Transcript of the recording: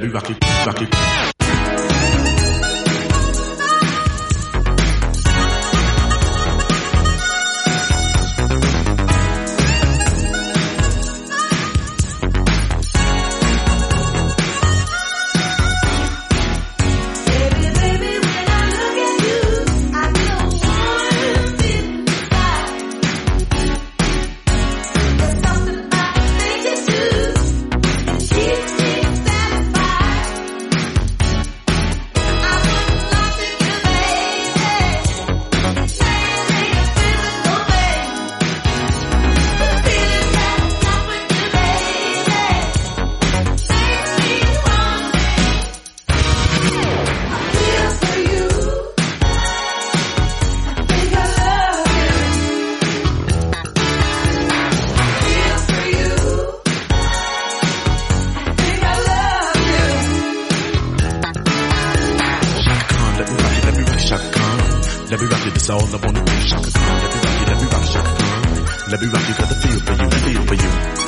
Let Let me rock it, that's all wanna do. Chaka Khan, let me rock it, let me rock Khan. Let me rock it, got the feel for you, feel for you.